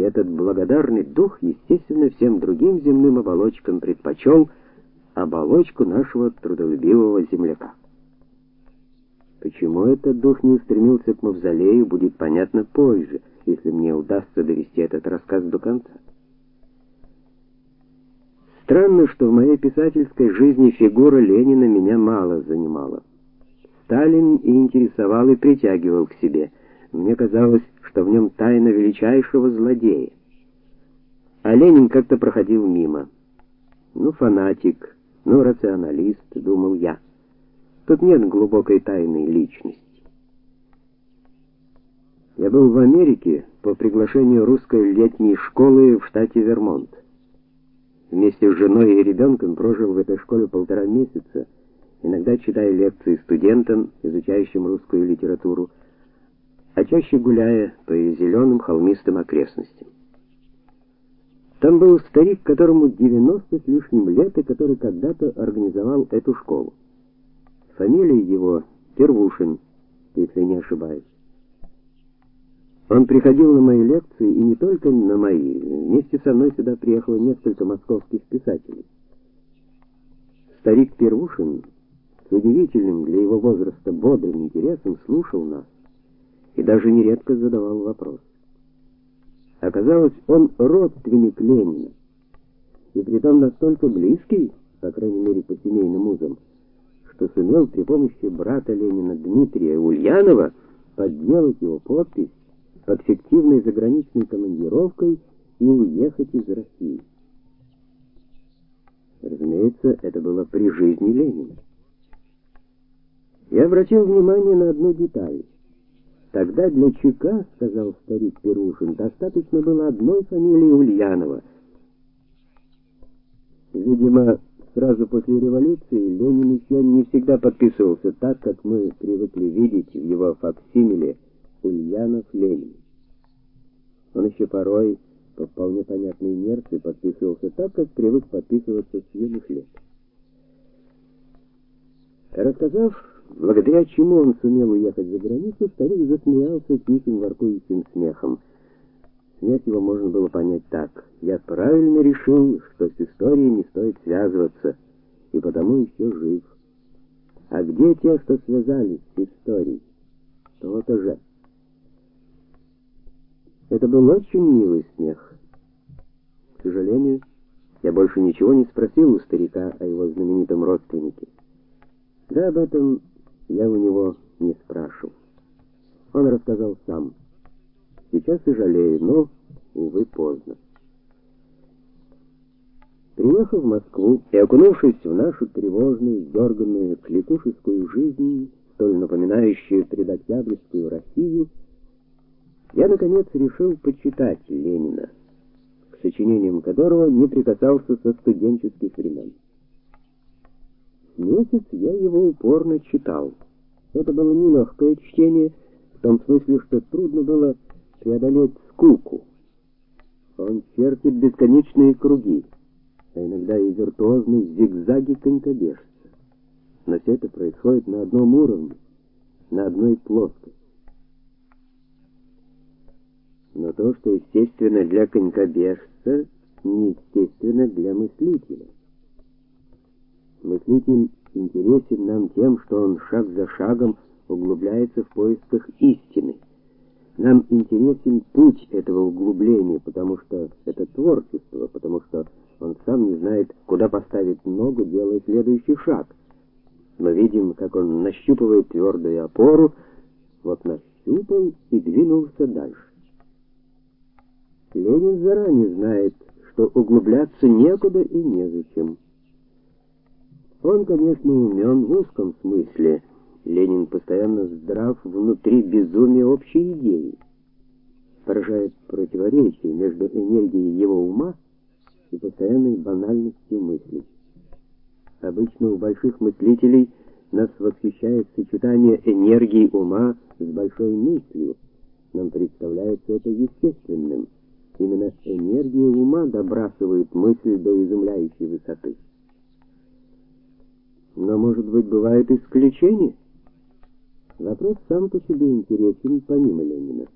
И этот благодарный дух, естественно, всем другим земным оболочкам предпочел оболочку нашего трудолюбивого земляка. Почему этот дух не устремился к мавзолею, будет понятно позже, если мне удастся довести этот рассказ до конца. Странно, что в моей писательской жизни фигура Ленина меня мало занимала. Сталин и интересовал, и притягивал к себе. Мне казалось, что в нем тайна величайшего злодея. А Ленин как-то проходил мимо. Ну, фанатик, ну, рационалист, думал я. Тут нет глубокой тайной личности. Я был в Америке по приглашению русской летней школы в штате Вермонт. Вместе с женой и ребенком прожил в этой школе полтора месяца, иногда читая лекции студентам, изучающим русскую литературу, а чаще гуляя по зеленым холмистым окрестностям. Там был старик, которому 90 с лишним лет, и который когда-то организовал эту школу. Фамилия его Первушин, если не ошибаюсь. Он приходил на мои лекции, и не только на мои. Вместе со мной сюда приехало несколько московских писателей. Старик Первушин с удивительным для его возраста бодрым интересом слушал нас и даже нередко задавал вопрос. Оказалось, он родственник Ленина, и притом настолько близкий, по крайней мере, по семейным узам, что сумел при помощи брата Ленина Дмитрия Ульянова подделать его подпись под фиктивной заграничной командировкой и уехать из России. Разумеется, это было при жизни Ленина. Я обратил внимание на одну деталь. Тогда для ЧК, сказал старик Перушин, достаточно было одной фамилии Ульянова. Видимо, сразу после революции Ленин еще не всегда подписывался так, как мы привыкли видеть в его факсимиле Ульянов Ленин. Он еще порой по вполне понятной инерции подписывался так, как привык подписываться с юных лет. Рассказав, благодаря чему он сумел уехать за границу, старик засмеялся тихим воркующим смехом. Смех его можно было понять так: я правильно решил, что с историей не стоит связываться, и потому еще жив. А где те, что связались с историей? То-то же. Это был очень милый смех. К сожалению, я больше ничего не спросил у старика о его знаменитом родственнике. Да об этом я у него не спрашивал. Он рассказал сам. Сейчас и жалею, но увы поздно. Приехав в Москву и окунувшись в нашу тревожную, дерганную, кликушескую жизнь, столь напоминающую предоктябрьскую Россию, я наконец решил почитать Ленина, к сочинениям которого не прикасался со студенческих времен. Месяц я его упорно читал. Это было нелегкое чтение, в том смысле, что трудно было преодолеть скуку. Он чертит бесконечные круги, а иногда и виртуозные зигзаги конькобежца. Но все это происходит на одном уровне, на одной плоскости. но то, что естественно для конькобежца, неестественно для мыслителя. Мыслитель интересен нам тем, что он шаг за шагом углубляется в поисках истины. Нам интересен путь этого углубления, потому что это творчество, потому что он сам не знает, куда поставить ногу, делая следующий шаг. Мы видим, как он нащупывает твердую опору, вот нащупал и двинулся дальше. Ленин заранее знает, что углубляться некуда и незачем. Он, конечно, умен в узком смысле. Ленин постоянно здрав внутри безумия общей идеи. Поражает противоречие между энергией его ума и постоянной банальностью мыслей. Обычно у больших мыслителей нас восхищает сочетание энергии ума с большой мыслью. Нам представляется это естественным. Именно энергия ума добрасывает мысль до изумляющей высоты. Может быть, бывают исключения? Вопрос сам по себе интересен помимо Ленина.